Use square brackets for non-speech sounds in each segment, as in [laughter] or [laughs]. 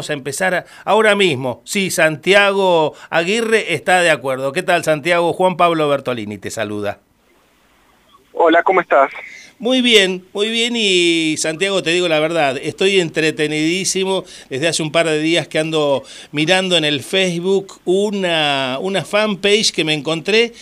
Vamos a empezar ahora mismo. Sí, Santiago Aguirre está de acuerdo. ¿Qué tal, Santiago? Juan Pablo Bertolini te saluda. Hola, ¿cómo estás? Muy bien, muy bien y Santiago, te digo la verdad, estoy entretenidísimo desde hace un par de días que ando mirando en el Facebook una, una fanpage que me encontré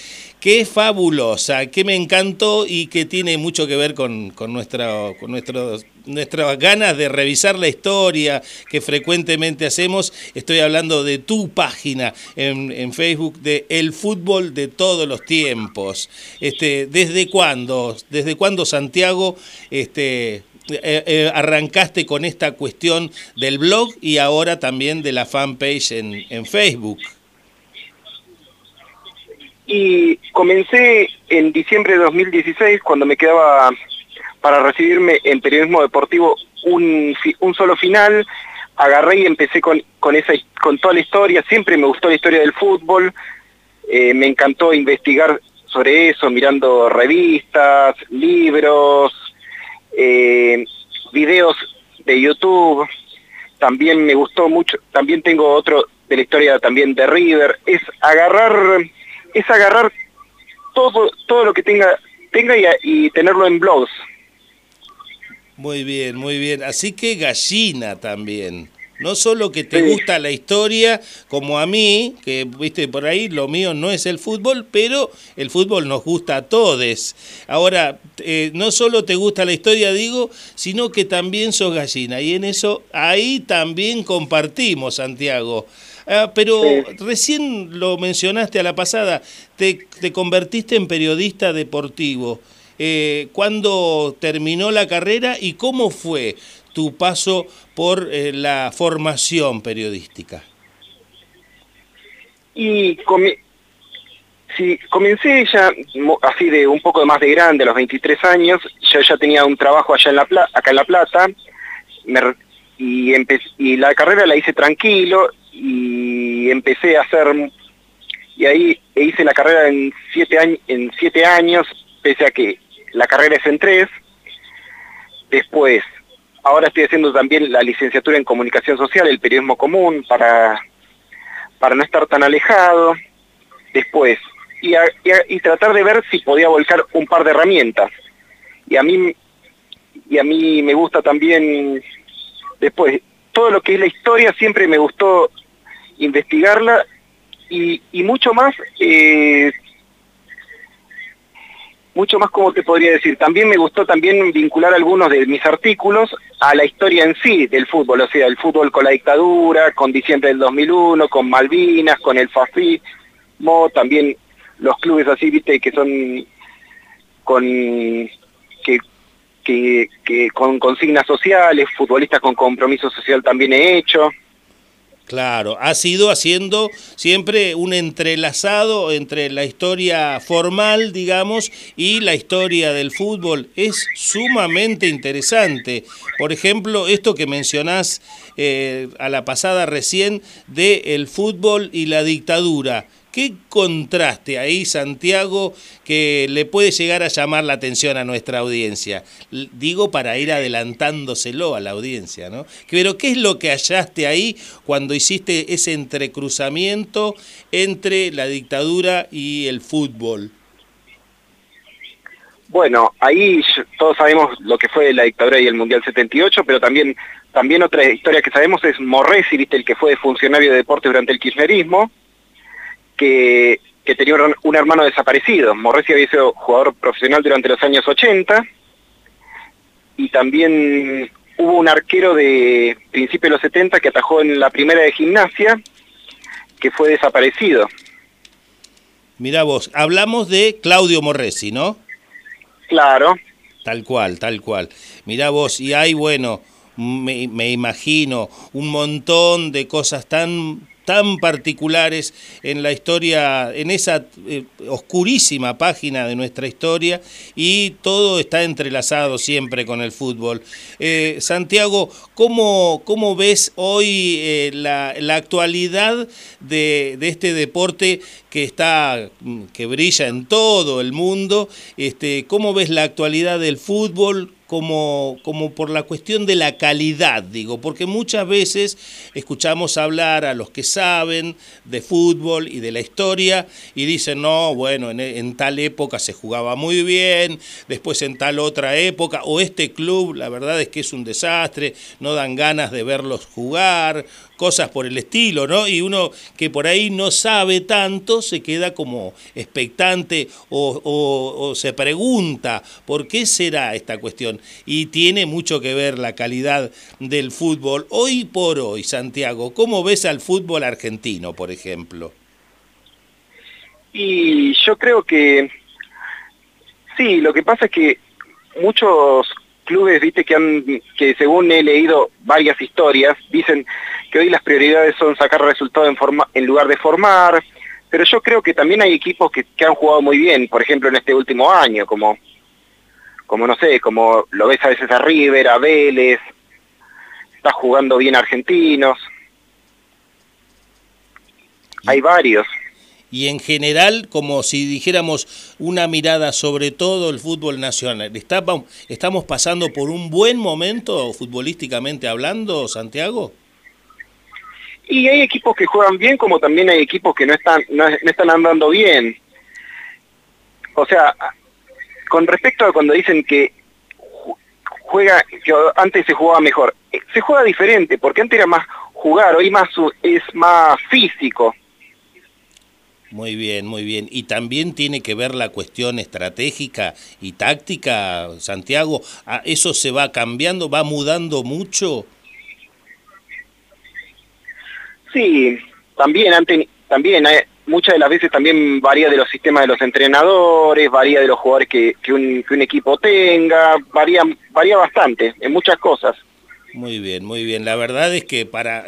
que es fabulosa, que me encantó y que tiene mucho que ver con, con, nuestra, con nuestros, nuestras ganas de revisar la historia que frecuentemente hacemos. Estoy hablando de tu página en, en Facebook de El Fútbol de todos los tiempos. Este, ¿Desde cuándo? ¿Desde cuándo, Santiago, este, eh, eh, arrancaste con esta cuestión del blog y ahora también de la fanpage en, en Facebook? Y comencé en diciembre de 2016, cuando me quedaba para recibirme en periodismo deportivo un, solo final, agarré y empecé con, con, esa, con toda la historia, siempre me gustó la historia del fútbol, eh, me encantó investigar sobre eso, mirando revistas, libros, eh, videos de YouTube, también me gustó mucho, también tengo otro de la historia también de River, es agarrar es agarrar todo, todo lo que tenga, tenga y tenerlo en blogs. Muy bien, muy bien. Así que gallina también. No solo que te sí. gusta la historia, como a mí, que viste por ahí, lo mío no es el fútbol, pero el fútbol nos gusta a todos. Ahora, eh, no solo te gusta la historia, digo, sino que también sos gallina. Y en eso, ahí también compartimos, Santiago. Ah, pero sí. recién lo mencionaste a la pasada, te, te convertiste en periodista deportivo. Eh, ¿Cuándo terminó la carrera y cómo fue tu paso por eh, la formación periodística? Y com sí, comencé ya así de un poco más de grande, a los 23 años, yo ya tenía un trabajo allá en la acá en La Plata, y, la carrera la hice tranquilo y empecé a hacer y ahí hice la carrera en siete, en siete años, pese a que la carrera es en tres. Después, ahora estoy haciendo también la licenciatura en comunicación social, el periodismo común, para, para no estar tan alejado. Después, y, y, tratar de ver si podía volcar un par de herramientas. Y a mí, y a mí me gusta también, después, todo lo que es la historia siempre me gustó investigarla y, y mucho más eh, mucho más como te podría decir. También me gustó también vincular algunos de mis artículos a la historia en sí del fútbol, o sea, el fútbol con la dictadura, con diciembre del 2001, con Malvinas, con el fascismo, también los clubes así, viste, que son con que, que, que con consignas sociales, futbolistas con compromiso social también he hecho. Claro, ha sido haciendo siempre un entrelazado entre la historia formal, digamos, y la historia del fútbol. Es sumamente interesante. Por ejemplo, esto que mencionás eh, a la pasada recién de el fútbol y la dictadura. ¿Qué contraste ahí, Santiago, que le puede llegar a llamar la atención a nuestra audiencia? Digo para ir adelantándoselo a la audiencia, ¿no? Pero ¿qué es lo que hallaste ahí cuando hiciste ese entrecruzamiento entre la dictadura y el fútbol? Bueno, ahí todos sabemos lo que fue la dictadura y el Mundial 78, pero también, también otra historia que sabemos es Morresi, ¿viste? el que fue funcionario de deporte durante el kirchnerismo, que, que tenía un, hermano desaparecido. Morresi había sido jugador profesional durante los años 80 y también hubo un arquero de principios de los 70 que atajó en la primera de gimnasia que fue desaparecido. Mira vos, hablamos de Claudio Morresi, ¿no? Claro. Tal cual, tal cual. Mira vos, y hay, bueno, me, me imagino, un montón de cosas tan tan particulares en la historia, en esa eh, oscurísima página de nuestra historia y todo está entrelazado siempre con el fútbol. Eh, Santiago, ¿cómo, ¿cómo, ves hoy eh, la, la, actualidad de, de, este deporte que está, que brilla en todo el mundo? Este, ¿Cómo ves la actualidad del fútbol? Como, como por la cuestión de la calidad, digo, porque muchas veces escuchamos hablar a los que saben de fútbol y de la historia y dicen, no, bueno, en, tal época se jugaba muy bien, después en tal otra época, o este club, la verdad es que es un desastre, no dan ganas de verlos jugar, cosas por el estilo, ¿no? Y uno que por ahí no sabe tanto se queda como expectante o, o, se pregunta por qué será esta cuestión. Y tiene mucho que ver la calidad del fútbol. Hoy por hoy, Santiago, ¿cómo ves al fútbol argentino, por ejemplo? Y yo creo que sí, lo que pasa es que muchos clubes, viste, que han, que según he leído varias historias, dicen que hoy las prioridades son sacar resultados en, forma, en lugar de formar, pero yo creo que también hay equipos que, han jugado muy bien, por ejemplo en este último año, como, como no sé, como lo ves a veces a River, a Vélez, está jugando bien argentinos, hay varios y en general, como si dijéramos una mirada sobre todo el fútbol nacional. ¿Estamos pasando por un buen momento futbolísticamente hablando, Santiago? Y hay equipos que juegan bien, como también hay equipos que no están, no, están andando bien. O sea, con respecto a cuando dicen que juega, que antes se jugaba mejor, eh, se juega diferente, porque antes era más jugar, hoy más es más físico. Muy bien, muy bien. Y también tiene que ver la cuestión estratégica y táctica, Santiago. ¿Eso se va cambiando, va mudando mucho? Sí, también, también eh, muchas de las veces también varía de los sistemas de los entrenadores, varía de los jugadores que, un, un equipo tenga, varía, varía bastante en muchas cosas. Muy bien, muy bien. La verdad es que para,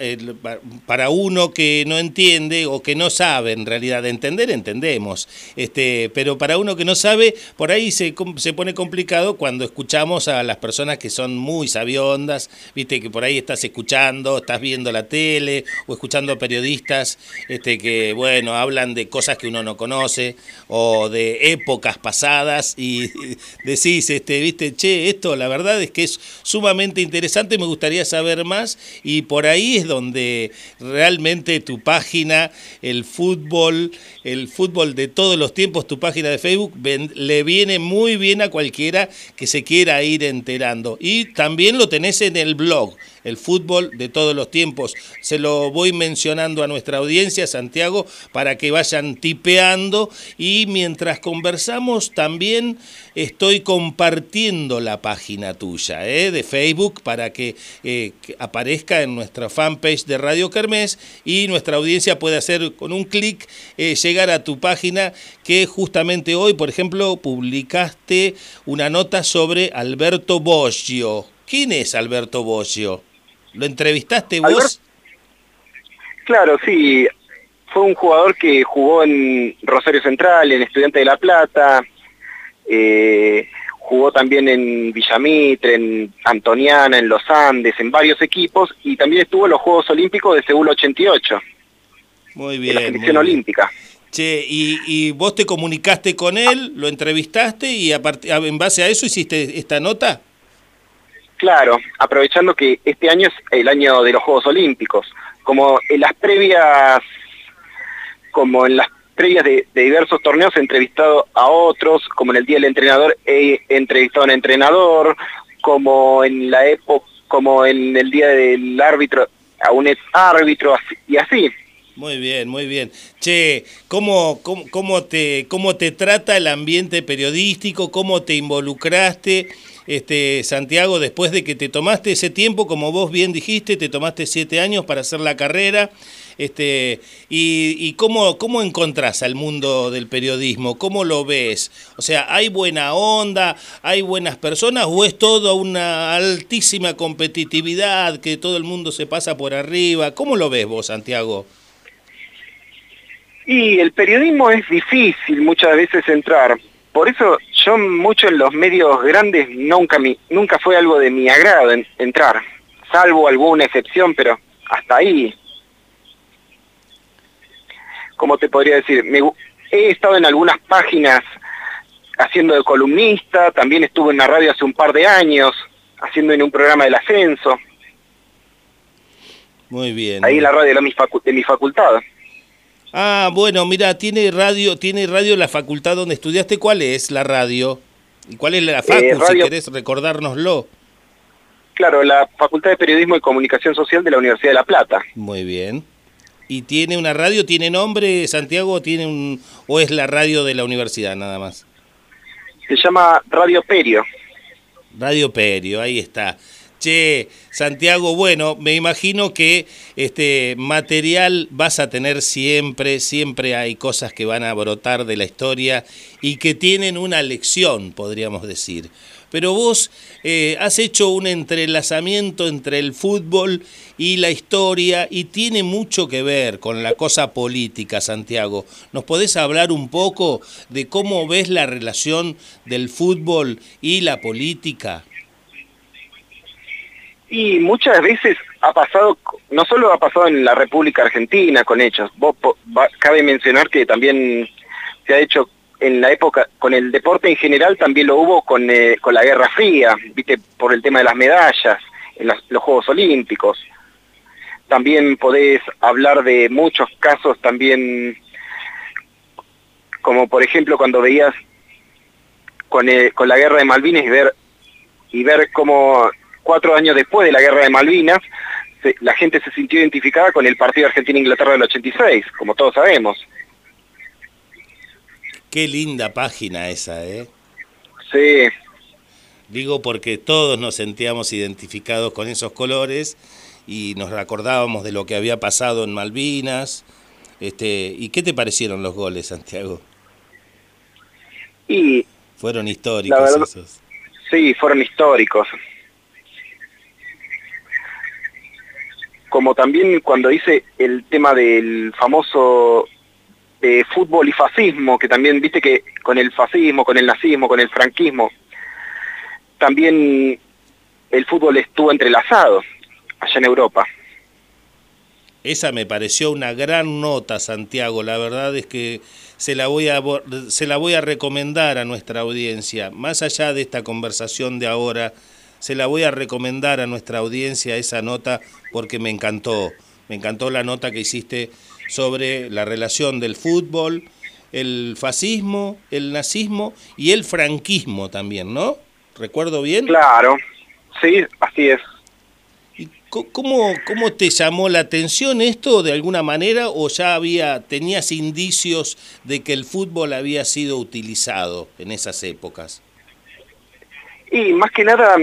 para uno que no entiende o que no sabe, en realidad, entender, entendemos. Este, pero para uno que no sabe, por ahí se, se pone complicado cuando escuchamos a las personas que son muy sabiondas, viste, que por ahí estás escuchando, estás viendo la tele o escuchando periodistas este, que, bueno, hablan de cosas que uno no conoce o de épocas pasadas y [laughs] decís, este, viste, che, esto la verdad es que es sumamente interesante, me gusta gustaría saber más y por ahí es donde realmente tu página, el fútbol, el fútbol de todos los tiempos, tu página de Facebook, le viene muy bien a cualquiera que se quiera ir enterando. Y también lo tenés en el blog el fútbol de todos los tiempos. Se lo voy mencionando a nuestra audiencia, Santiago, para que vayan tipeando y mientras conversamos también estoy compartiendo la página tuya ¿eh? de Facebook para que, eh, aparezca en nuestra fanpage de Radio Kermés y nuestra audiencia puede hacer con un clic eh, llegar a tu página que justamente hoy, por ejemplo, publicaste una nota sobre Alberto Boggio. ¿Quién es Alberto Boggio? ¿Lo entrevistaste vos? Claro, sí. Fue un jugador que jugó en Rosario Central, en Estudiante de La Plata, eh, jugó también en Villamitre, en Antoniana, en Los Andes, en varios equipos, y también estuvo en los Juegos Olímpicos de Seúl 88. Muy bien. En la selección olímpica. Che, y, y, vos te comunicaste con él, lo entrevistaste y en base a eso hiciste esta nota? Claro, aprovechando que este año es el año de los Juegos Olímpicos, como en las previas, como en las previas de, diversos torneos he entrevistado a otros, como en el Día del Entrenador he entrevistado a un entrenador, como en la época, como en el Día del Árbitro a un ex árbitro y así. Muy bien, muy bien. Che, ¿cómo, cómo, cómo, te, ¿cómo te trata el ambiente periodístico? ¿Cómo te involucraste? Este, Santiago, después de que te tomaste ese tiempo, como vos bien dijiste, te tomaste siete años para hacer la carrera, este, y, cómo, cómo encontrás al mundo del periodismo, cómo lo ves, o sea, ¿hay buena onda, hay buenas personas o es toda una altísima competitividad que todo el mundo se pasa por arriba? ¿Cómo lo ves vos, Santiago? Y el periodismo es difícil muchas veces entrar. Por eso mucho en los medios grandes nunca, mi, nunca fue algo de mi agrado entrar, salvo alguna excepción, pero hasta ahí. ¿Cómo te podría decir? Me, he estado en algunas páginas haciendo de columnista, también estuve en la radio hace un par de años, haciendo en un programa del ascenso. Muy bien. Ahí en la radio de, de mi facultad. Ah, bueno, mira, tiene radio, tiene radio la facultad donde estudiaste. ¿Cuál es la radio? ¿Y cuál es la facu, eh, si querés recordárnoslo? Claro, la Facultad de Periodismo y Comunicación Social de la Universidad de La Plata. Muy bien. ¿Y tiene una radio? ¿Tiene nombre, Santiago? ¿Tiene un, ¿O es la radio de la universidad nada más? Se llama Radio Perio. Radio Perio, ahí está. Che, Santiago, bueno, me imagino que este material vas a tener siempre, siempre hay cosas que van a brotar de la historia y que tienen una lección, podríamos decir. Pero vos eh, has hecho un entrelazamiento entre el fútbol y la historia y tiene mucho que ver con la cosa política, Santiago. ¿Nos podés hablar un poco de cómo ves la relación del fútbol y la política? Y muchas veces ha pasado, no solo ha pasado en la República Argentina con hechos, vos, cabe mencionar que también se ha hecho en la época, con el deporte en general también lo hubo con, eh, con la Guerra Fría, viste, por el tema de las medallas, en los Juegos Olímpicos. También podés hablar de muchos casos también, como por ejemplo cuando veías con, eh, con la Guerra de Malvinas y ver, y ver cómo cuatro años después de la guerra de Malvinas, la gente se sintió identificada con el partido Argentina-Inglaterra del 86, como todos sabemos. Qué linda página esa, ¿eh? Sí. Digo porque todos nos sentíamos identificados con esos colores y nos acordábamos de lo que había pasado en Malvinas. Este, ¿Y qué te parecieron los goles, Santiago? Y fueron históricos esos. Sí, fueron históricos. Como también cuando hice el tema del famoso eh, fútbol y fascismo, que también viste que con el fascismo, con el nazismo, con el franquismo, también el fútbol estuvo entrelazado allá en Europa. Esa me pareció una gran nota, Santiago. La verdad es que se la voy a se la voy a recomendar a nuestra audiencia, más allá de esta conversación de ahora se la voy a recomendar a nuestra audiencia esa nota porque me encantó. Me encantó la nota que hiciste sobre la relación del fútbol, el fascismo, el nazismo y el franquismo también, ¿no? ¿Recuerdo bien? Claro, sí, así es. ¿Y cómo, cómo te llamó la atención esto de alguna manera o ya había, tenías indicios de que el fútbol había sido utilizado en esas épocas? Y más que nada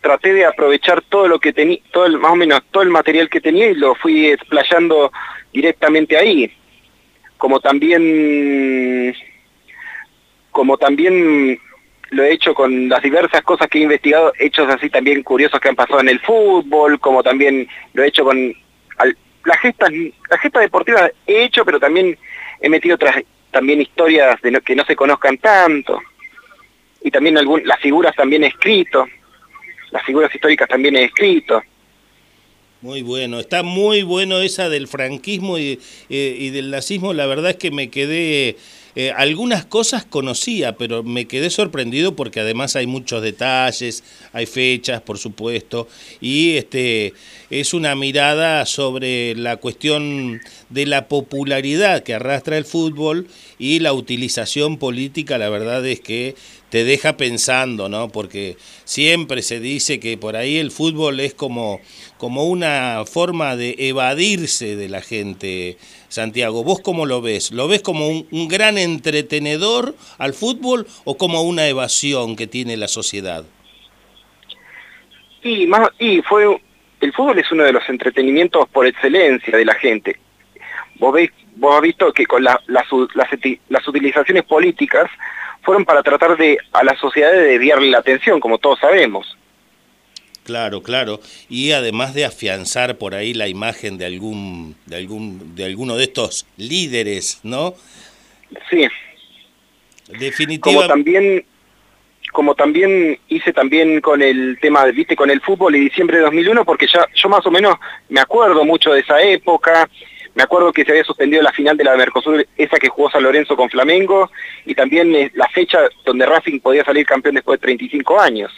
traté de aprovechar todo lo que tenía, todo más o menos todo el material que tenía y lo fui explayando directamente ahí. Como también, como también lo he hecho con las diversas cosas que he investigado, hechos así también curiosos que han pasado en el fútbol, como también lo he hecho con las gestas, las gestas deportivas he hecho, pero también he metido otras también historias que no se conozcan tanto y también algún, las figuras también escrito, las figuras históricas también he escrito. Muy bueno, está muy bueno esa del franquismo y, eh, y del nazismo, la verdad es que me quedé eh, algunas cosas conocía, pero me quedé sorprendido porque además hay muchos detalles, hay fechas, por supuesto, y este es una mirada sobre la cuestión de la popularidad que arrastra el fútbol y la utilización política, la verdad es que te deja pensando, ¿no? Porque siempre se dice que por ahí el fútbol es como, como una forma de evadirse de la gente Santiago, ¿vos cómo lo ves? ¿Lo ves como un, gran entretenedor al fútbol o como una evasión que tiene la sociedad? Y, más, y fue, el fútbol es uno de los entretenimientos por excelencia de la gente. Vos, ves, vos has visto que con las, las utilizaciones políticas fueron para tratar de a la sociedad de desviarle la atención, como todos sabemos. Claro, claro, y además de afianzar por ahí la imagen de algún, de algún, de alguno de estos líderes, ¿no? Sí. Definitivamente. Como también, como también hice también con el tema, viste, con el fútbol y diciembre de 2001, porque ya yo más o menos me acuerdo mucho de esa época, me acuerdo que se había suspendido la final de la Mercosur, esa que jugó San Lorenzo con Flamengo, y también eh, la fecha donde Racing podía salir campeón después de 35 años.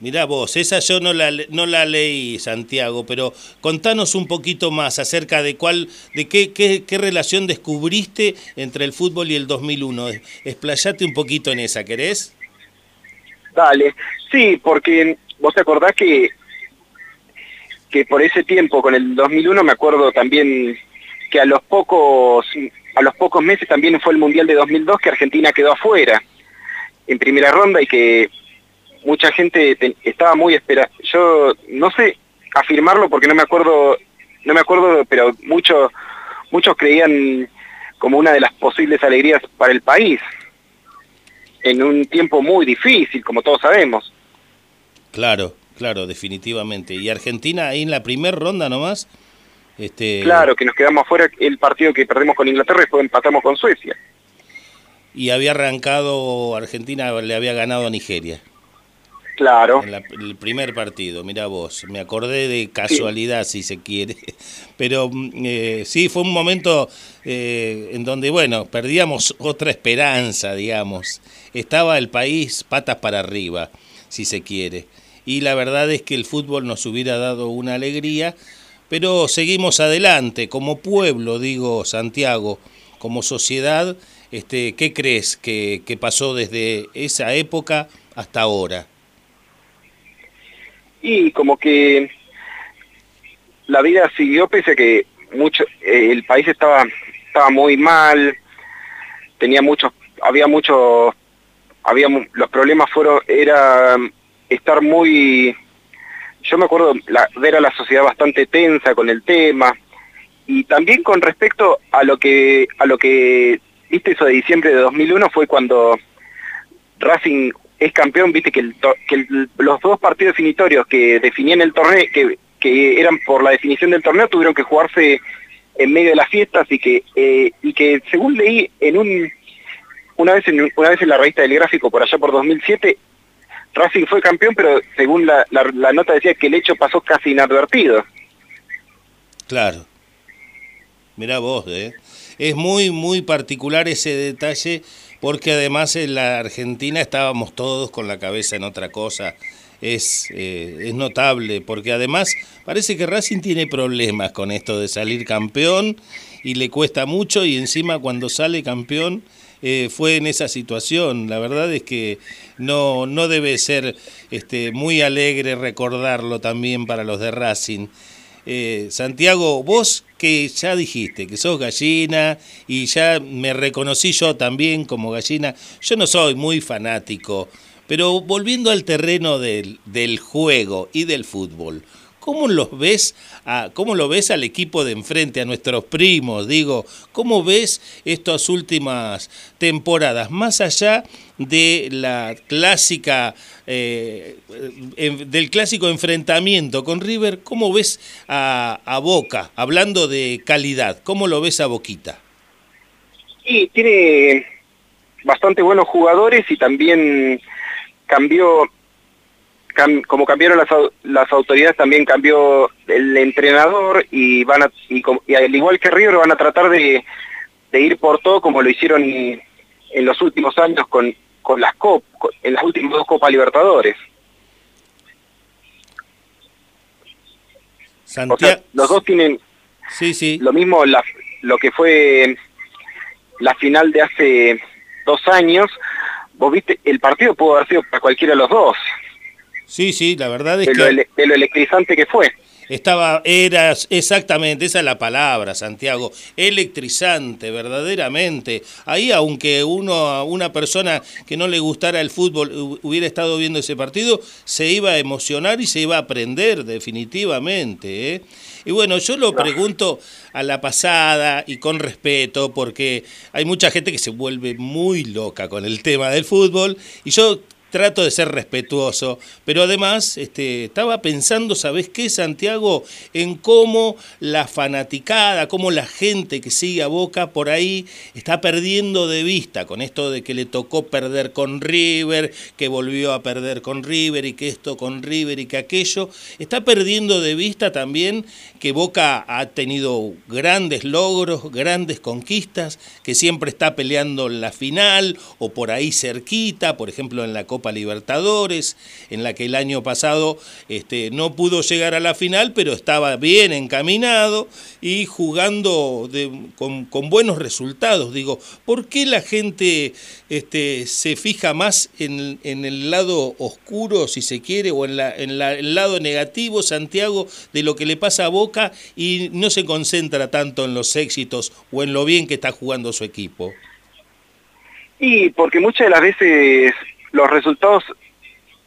Mirá vos, esa yo no la, no la leí, Santiago, pero contanos un poquito más acerca de cuál, de qué, qué, qué relación descubriste entre el fútbol y el 2001. Explayate un poquito en esa, ¿querés? Dale, sí, porque vos te acordás que, que por ese tiempo, con el 2001, me acuerdo también que a los pocos, a los pocos meses también fue el Mundial de 2002 que Argentina quedó afuera en primera ronda y que mucha gente estaba muy esperada. Yo no sé afirmarlo porque no me acuerdo, no me acuerdo, pero muchos muchos creían como una de las posibles alegrías para el país en un tiempo muy difícil, como todos sabemos. Claro, claro, definitivamente. Y Argentina ahí en la primera ronda nomás. Este... Claro, que nos quedamos afuera el partido que perdemos con Inglaterra y después empatamos con Suecia. Y había arrancado, Argentina le había ganado a Nigeria. Claro. En el primer partido, mira vos, me acordé de casualidad si se quiere, pero mm, eh, sí, fue un momento eh, en donde, bueno, perdíamos otra esperanza, digamos. Estaba el país patas para arriba, si se quiere. Y la verdad es que el fútbol nos hubiera dado una alegría, pero seguimos adelante, como pueblo, digo Santiago, como sociedad, este, ¿qué crees que, que pasó desde esa época hasta ahora? Y como que la vida siguió pese a que mucho eh, el país estaba estaba muy mal tenía muchos había muchos había los problemas fueron era estar muy yo me acuerdo la, ver a la sociedad bastante tensa con el tema y también con respecto a lo que a lo que viste eso de diciembre de 2001 fue cuando Racing es campeón, viste que, los dos partidos definitorios que definían el torneo, que, eran por la definición del torneo, tuvieron que jugarse en medio de las fiestas y que, eh, según leí en un, una, vez en, la revista del gráfico por allá por 2007, Racing fue campeón, pero según la nota decía que el hecho pasó casi inadvertido. Claro. Mirá vos, ¿eh? Es muy, muy particular ese detalle porque además en la Argentina estábamos todos con la cabeza en otra cosa. Es, eh, es notable, porque además parece que Racing tiene problemas con esto de salir campeón y le cuesta mucho y encima cuando sale campeón eh, fue en esa situación. La verdad es que no, no debe ser este, muy alegre recordarlo también para los de Racing. Eh, Santiago, vos que ya dijiste que sos gallina y ya me reconocí yo también como gallina, yo no soy muy fanático, pero volviendo al terreno del, del juego y del fútbol, ¿Cómo los ves a, cómo lo ves al equipo de enfrente, a nuestros primos? Digo, ¿cómo ves estas últimas temporadas? Más allá de la clásica, eh, del clásico enfrentamiento con River, ¿cómo ves a, a Boca? Hablando de calidad, ¿cómo lo ves a Boquita? Y tiene bastante buenos jugadores y también cambió como cambiaron las, las autoridades también cambió el entrenador y van a, y, al igual que River van a tratar de, ir por todo como lo hicieron en los últimos años con, con las COP, en las últimas dos Copas Libertadores. los dos tienen sí, sí. lo mismo la, lo que fue la final de hace dos años. Vos viste, el partido pudo haber sido para cualquiera de los dos. Sí, sí, la verdad es que... de lo electrizante que fue. Estaba, era exactamente, esa es la palabra, Santiago, electrizante, verdaderamente. Ahí, aunque uno, una persona que no le gustara el fútbol hubiera estado viendo ese partido, se iba a emocionar y se iba a aprender, definitivamente. ¿eh? Y bueno, yo lo pregunto a la pasada y con respeto, porque hay mucha gente que se vuelve muy loca con el tema del fútbol, y yo trato de ser respetuoso, pero además este, estaba pensando, ¿sabes qué, Santiago? En cómo la fanaticada, cómo la gente que sigue a Boca por ahí está perdiendo de vista con esto de que le tocó perder con River, que volvió a perder con River y que esto con River y que aquello, está perdiendo de vista también que Boca ha tenido grandes logros, grandes conquistas, que siempre está peleando en la final o por ahí cerquita, por ejemplo en la Copa Libertadores, en la que el año pasado este, no pudo llegar a la final, pero estaba bien encaminado y jugando con, buenos resultados. Digo, ¿por qué la gente este, se fija más en, el lado oscuro, si se quiere, o en, en el lado negativo, Santiago, de lo que le pasa a Boca y no se concentra tanto en los éxitos o en lo bien que está jugando su equipo? Y porque muchas de las veces los resultados,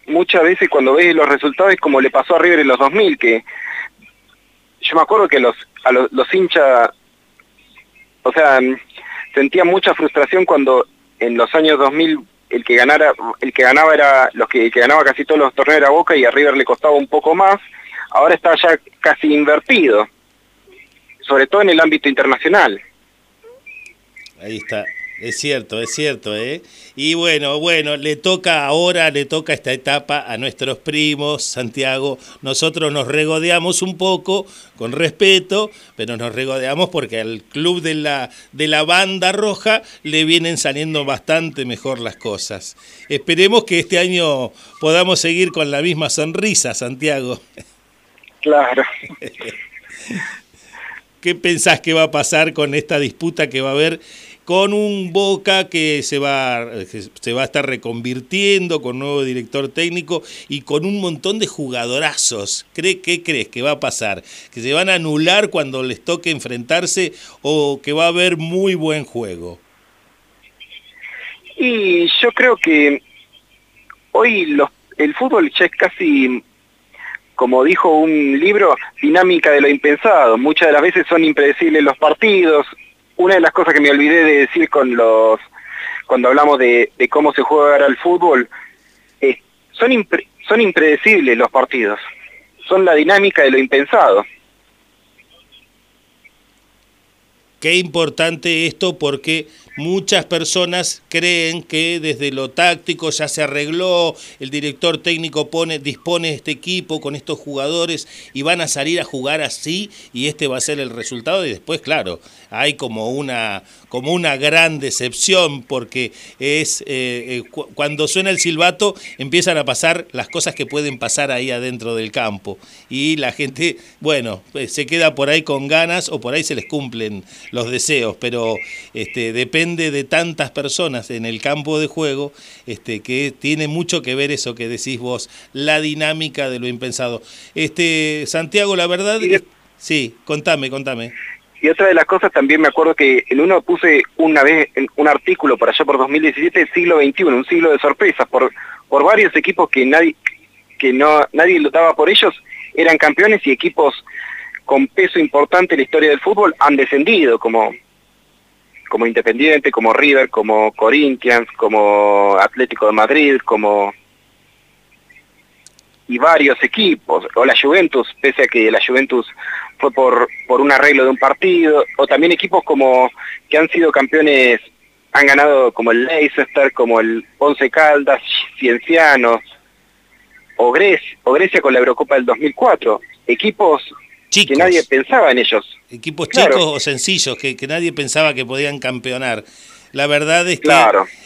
muchas veces cuando ves los resultados es como le pasó a River en los 2000, que yo me acuerdo que los, a los, hinchas, o sea, sentían mucha frustración cuando en los años 2000 el que ganara el que ganaba era los que, que ganaba casi todos los torneos era Boca y a River le costaba un poco más ahora está ya casi invertido sobre todo en el ámbito internacional. Ahí está es cierto, es cierto, ¿eh? Y bueno, bueno, le toca ahora, le toca esta etapa a nuestros primos, Santiago. Nosotros nos regodeamos un poco, con respeto, pero nos regodeamos porque al club de la, de la banda roja le vienen saliendo bastante mejor las cosas. Esperemos que este año podamos seguir con la misma sonrisa, Santiago. Claro. [laughs] ¿Qué pensás que va a pasar con esta disputa que va a haber con un Boca que se va, se va a estar reconvirtiendo con nuevo director técnico y con un montón de jugadorazos. ¿Cree, ¿Qué crees que va a pasar? ¿Que se van a anular cuando les toque enfrentarse o que va a haber muy buen juego? Y yo creo que hoy los, el fútbol ya es casi como dijo un libro, dinámica de lo impensado. Muchas de las veces son impredecibles los partidos, una de las cosas que me olvidé de decir con los cuando hablamos de, cómo se juega al fútbol, son, son impredecibles los partidos, son la dinámica de lo impensado. Qué importante esto porque muchas personas creen que desde lo táctico ya se arregló, el director técnico pone, dispone este equipo con estos jugadores y van a salir a jugar así y este va a ser el resultado. Y después, claro, hay como una, como una gran decepción porque es eh, eh, cuando suena el silbato empiezan a pasar las cosas que pueden pasar ahí adentro del campo. Y la gente, bueno, pues, se queda por ahí con ganas o por ahí se les cumplen los deseos, pero este, depende de tantas personas en el campo de juego este, que tiene mucho que ver eso que decís vos, la dinámica de lo impensado. Este, Santiago, la verdad... Sí, contame, contame. Y otra de las cosas también me acuerdo que en uno puse una vez un artículo por allá por 2017, siglo XXI, un siglo de sorpresas, por, por varios equipos que nadie que no nadie lutaba por ellos, eran campeones y equipos con peso importante en la historia del fútbol han descendido, como, como Independiente, como River, como Corinthians, como Atlético de Madrid, como y varios equipos, o la Juventus, pese a que la Juventus fue por, por un arreglo de un partido, o también equipos como que han sido campeones, han ganado como el Leicester, como el Once Caldas, Ciencianos, o Grecia, o Grecia con la Eurocopa del 2004, equipos que nadie pensaba en ellos. Equipos chicos o sencillos, que, que nadie pensaba que podían campeonar. La verdad es que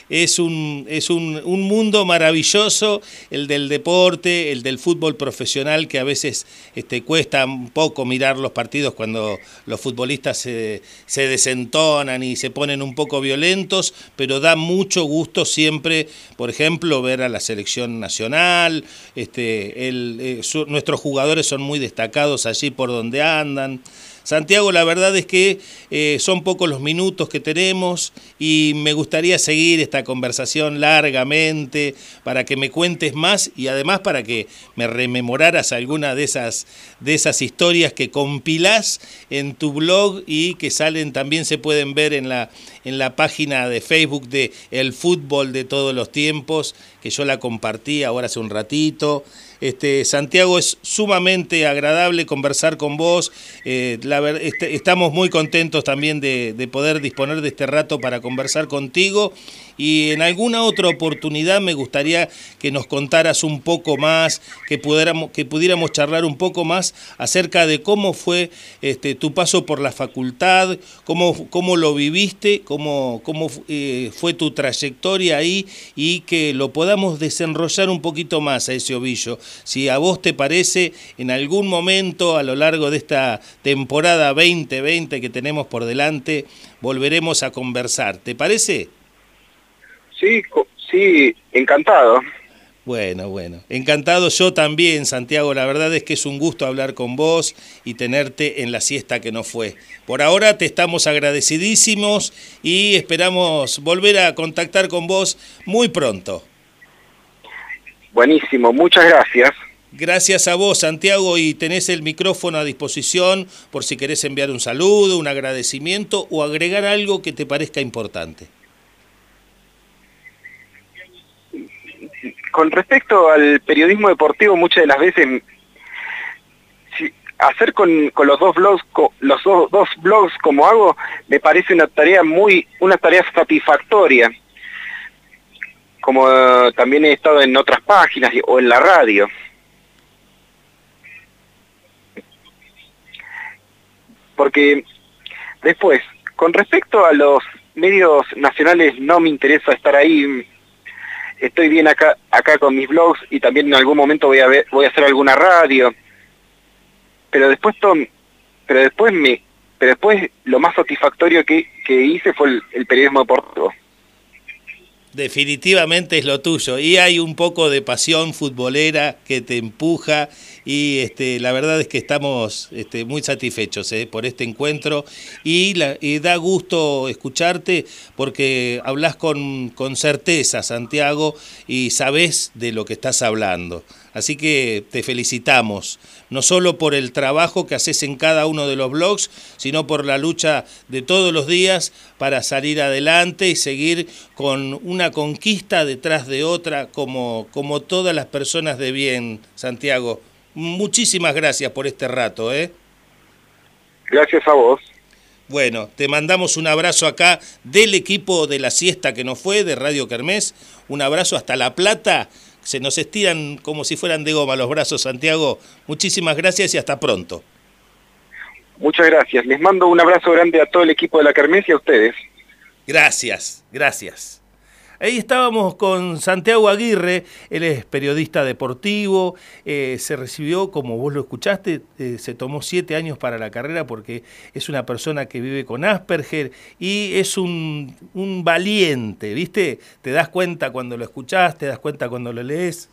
es, un, es un, un, mundo maravilloso, el del deporte, el del fútbol profesional, que a veces este, cuesta un poco mirar los partidos cuando los futbolistas se, se desentonan y se ponen un poco violentos, pero da mucho gusto siempre, por ejemplo, ver a la selección nacional, este, eh, nuestros jugadores son muy destacados allí por donde andan. Santiago, la verdad es que eh, son pocos los minutos que tenemos y me gustaría seguir esta conversación largamente para que me cuentes más y además para que me rememoraras alguna de esas, de esas historias que compilás en tu blog y que salen, también se pueden ver en la, en la página de Facebook de El Fútbol de todos los tiempos, que yo la compartí ahora hace un ratito. Este, Santiago, es sumamente agradable conversar con vos. Eh, este, estamos muy contentos también de, de poder disponer de este rato para conversar contigo y en alguna otra oportunidad me gustaría que nos contaras un poco más, que pudiéramos, que pudiéramos charlar un poco más acerca de cómo fue este, tu paso por la facultad, cómo, cómo lo viviste, cómo, cómo eh, fue tu trayectoria ahí y que lo podamos desenrollar un poquito más a ese ovillo. Si a vos te parece, en algún momento a lo largo de esta temporada 2020 que tenemos por delante, volveremos a conversar. ¿Te parece? Sí, sí, encantado. Bueno, bueno, encantado yo también, Santiago. La verdad es que es un gusto hablar con vos y tenerte en la siesta que no fue. Por ahora te estamos agradecidísimos y esperamos volver a contactar con vos muy pronto. Buenísimo, muchas gracias. Gracias a vos, Santiago, y tenés el micrófono a disposición por si querés enviar un saludo, un agradecimiento o agregar algo que te parezca importante. con respecto al periodismo deportivo, muchas de las veces hacer con, los dos blogs los dos, dos, blogs como hago me parece una tarea muy una tarea satisfactoria como eh, también he estado en otras páginas o en la radio. Porque después con respecto a los medios nacionales no me interesa estar ahí. Estoy bien acá acá con mis blogs y también en algún momento voy a voy a hacer alguna radio. Pero después pero después me pero después lo más satisfactorio que, que hice fue el, el periodismo deportivo definitivamente es lo tuyo y hay un poco de pasión futbolera que te empuja y este, la verdad es que estamos este, muy satisfechos eh, por este encuentro y, y, da gusto escucharte porque hablas con, con certeza, Santiago, y sabes de lo que estás hablando. Así que te felicitamos, no solo por el trabajo que haces en cada uno de los blogs, sino por la lucha de todos los días para salir adelante y seguir con una conquista detrás de otra, como, como todas las personas de bien, Santiago. Muchísimas gracias por este rato. ¿eh? Gracias a vos. Bueno, te mandamos un abrazo acá del equipo de la siesta que nos fue, de Radio Kermés. Un abrazo hasta La Plata se nos estiran como si fueran de goma los brazos, Santiago. Muchísimas gracias y hasta pronto. Muchas gracias. Les mando un abrazo grande a todo el equipo de la Kermés y a ustedes. Gracias, gracias. Ahí estábamos con Santiago Aguirre, él es periodista deportivo, eh, se recibió, como vos lo escuchaste, eh, se tomó siete años para la carrera porque es una persona que vive con Asperger y es un, un valiente, ¿viste? Te das cuenta cuando lo escuchás, te das cuenta cuando lo lees.